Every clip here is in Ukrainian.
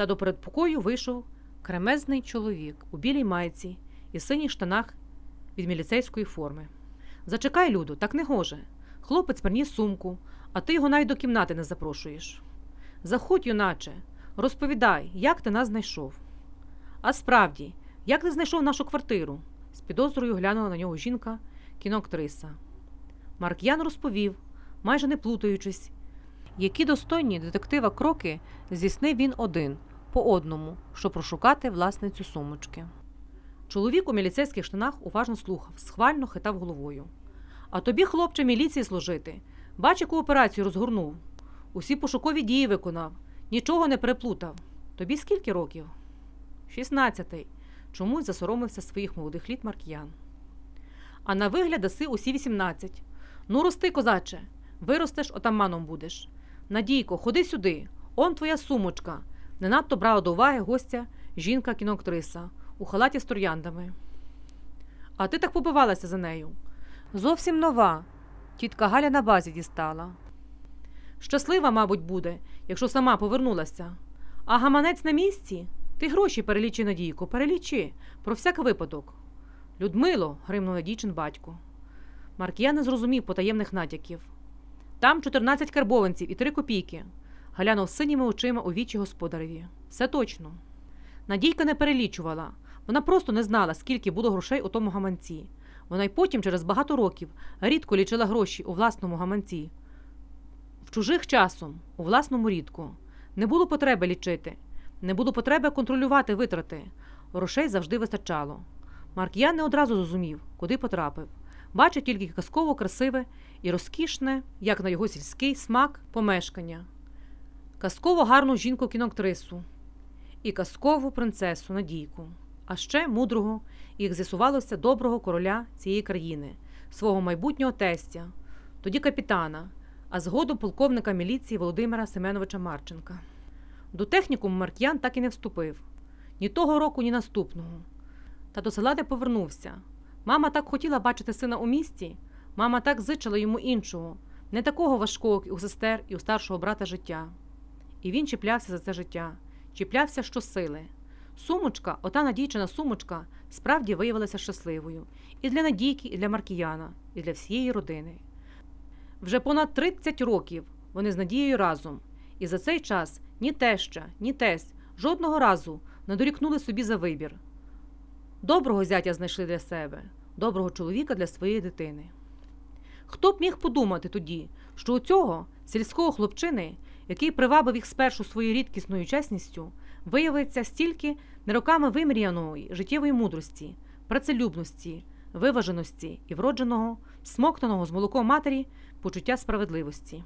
Та до передпокою вийшов кремезний чоловік у білій майці і синіх штанах від міліцейської форми. Зачекай, Люду, так не гоже. Хлопець приніс сумку, а ти його навіть до кімнати не запрошуєш. Заходь, юначе, розповідай, як ти нас знайшов. А справді, як ти знайшов нашу квартиру? з підозрою глянула на нього жінка, кіноактриса. Марк'ян розповів, майже не плутаючись, які достойні детектива кроки здійснив він один по одному, щоб розшукати власницю сумочки. Чоловік у міліцейських штанах уважно слухав, схвально хитав головою. А тобі, хлопче, міліції служити. Бач, яку операцію розгорнув. Усі пошукові дії виконав, нічого не переплутав. Тобі скільки років? Шістнадцятий. Чомусь засоромився своїх молодих літ Марк'ян. А на вигляд даси усі вісімнадцять. Ну, рости, козаче, виростеш, отаманом будеш. Надійко, ходи сюди, он твоя сумочка. Не надто брала до уваги гостя жінка кіноактриса у халаті з трояндами. А ти так побивалася за нею. Зовсім нова. Тітка Галя на базі дістала. Щаслива, мабуть, буде, якщо сама повернулася. А гаманець на місці? Ти гроші перелічи, Надійко, перелічи, про всяк випадок. Людмило, гримнув дівчин батько. Маркія не зрозумів потаємних натяків. Там 14 карбованців і 3 копійки. Глянув синіми очима у вічі господареві. Все точно. Надійка не перелічувала. Вона просто не знала, скільки було грошей у тому гаманці. Вона й потім, через багато років, рідко лічила гроші у власному гаманці. В чужих часом, у власному рідку. Не було потреби лічити, не було потреби контролювати витрати. Грошей завжди вистачало. Марк'ян не одразу зрозумів, куди потрапив. Бачив тільки казково красиве і розкішне, як на його сільський смак, помешкання, казково гарну жінку кіноктрису і казкову принцесу Надійку, а ще мудрого, як з'ясувалося, доброго короля цієї країни, свого майбутнього тестя, тоді капітана, а згодом полковника міліції Володимира Семеновича Марченка. До технікуму Марк'ян так і не вступив ні того року, ні наступного. Та до села не повернувся. Мама так хотіла бачити сина у місті, мама так зичила йому іншого, не такого важкого як у сестер і у старшого брата життя. І він чіплявся за це життя, чіплявся щосили. Сумочка, ота надійчина сумочка, справді виявилася щасливою і для Надійки, і для Маркіяна, і для всієї родини. Вже понад 30 років вони з Надією разом, і за цей час ні теща, ні тесть жодного разу не дорікнули собі за вибір. Доброго зятя знайшли для себе, доброго чоловіка для своєї дитини. Хто б міг подумати тоді, що у цього сільського хлопчини, який привабив їх спершу своєю рідкісною чесністю, виявиться стільки не роками вимріяної життєвої мудрості, працелюбності, виваженості і вродженого, смоктаного з молоком матері почуття справедливості.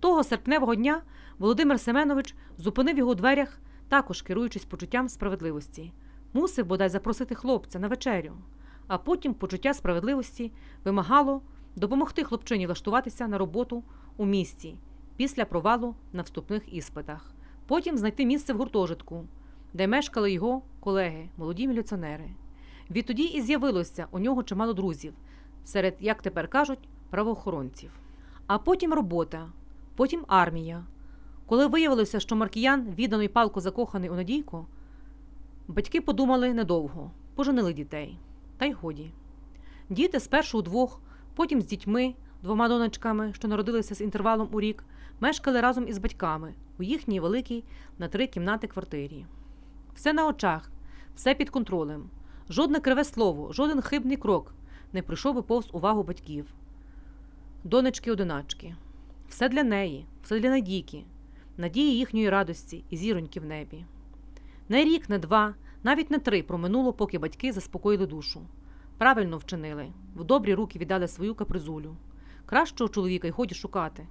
Того серпневого дня Володимир Семенович зупинив його у дверях, також керуючись почуттям справедливості, мусив бодай запросити хлопця на вечерю, а потім почуття справедливості вимагало допомогти хлопчині влаштуватися на роботу у місті після провалу на вступних іспитах, потім знайти місце в гуртожитку, де мешкали його колеги, молоді міліціонери. Відтоді і з'явилося у нього чимало друзів, серед, як тепер кажуть, правоохоронців. А потім робота, потім армія. Коли виявилося, що Маркіян, віддано й палко закоханий у Надійку, батьки подумали недовго, поженили дітей. Та й годі. Діти спершу удвох, потім з дітьми, двома донечками, що народилися з інтервалом у рік, мешкали разом із батьками у їхній великій на три кімнати квартирі. Все на очах, все під контролем. Жодне криве слово, жоден хибний крок не прийшов би повз увагу батьків. Донечки одиначки. Все для неї, все для Надійки, надії їхньої радості і зіроньки в небі. Не рік, не два, навіть не три проминуло, поки батьки заспокоїли душу. Правильно вчинили, в добрі руки віддали свою капризулю. Кращого чоловіка й годі шукати.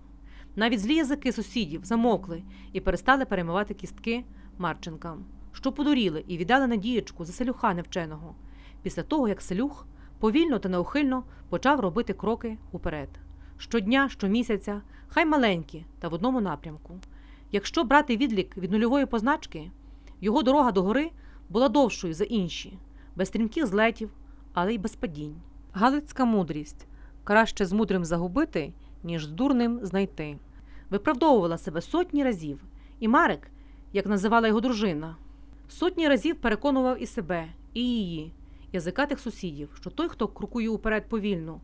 Навіть злі язики сусідів замокли і перестали перемивати кістки Марченкам, що подуріли і віддали надієчку за селюха невченого, після того, як селюх повільно та неухильно почав робити кроки уперед. Щодня, щомісяця, хай маленькі, та в одному напрямку. Якщо брати відлік від нульової позначки, його дорога до гори була довшою за інші, без стрімких злетів, але й без падінь. Галицька мудрість краще з мудрим загубити, ніж з дурним знайти. Виправдовувала себе сотні разів, і Марик, як називала його дружина. Сотні разів переконував і себе, і її, язикатих сусідів, що той, хто крокує уперед повільно,